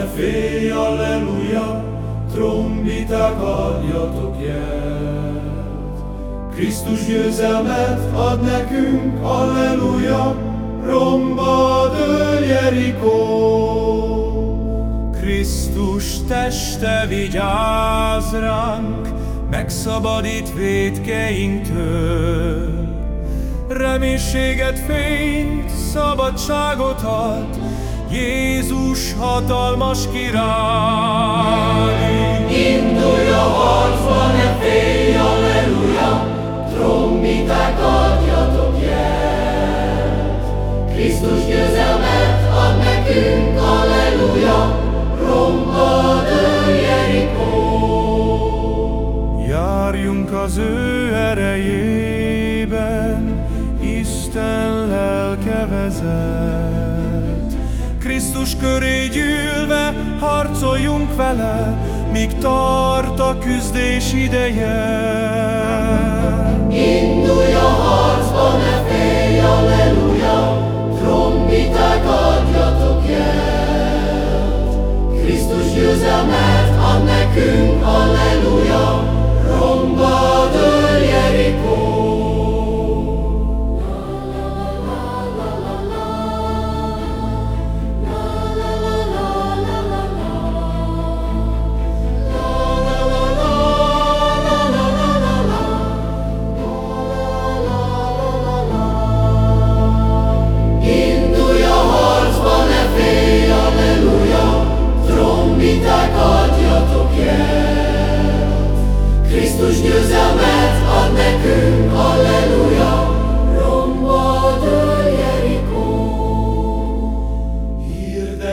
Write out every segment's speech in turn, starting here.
ne félj, Alleluja, trombiták adjatok jelt. Krisztus győzelmet ad nekünk, Alleluja, romba dől Krisztus teste vigyáz ránk, megszabadít védkeinktől. Reménységet, fényt, szabadságot ad, Jézus hatalmas király. Indulj a harcba, ne félj, Alleluja, trombiták adjatok jel. Krisztus győzelmet ad nekünk, Alleluja, romba Jerikó. Járjunk az ő erejében, Isten lelke vezet. Krisztus köré gyűlve harcoljunk vele, míg tart a küzdés ideje.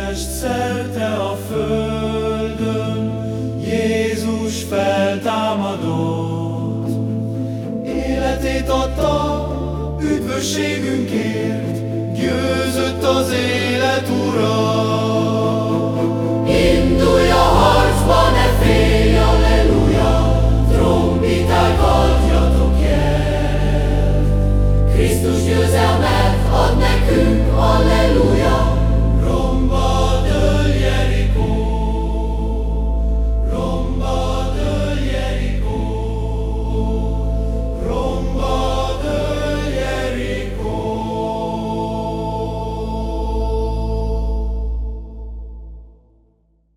Keresd szerte a földön Jézus feltámadott. Életét adta üdvösségünkért Győzött az élet ura. Indulj a harcba, ne félj, alleluja Trombiták adjatok jel Krisztus győzelme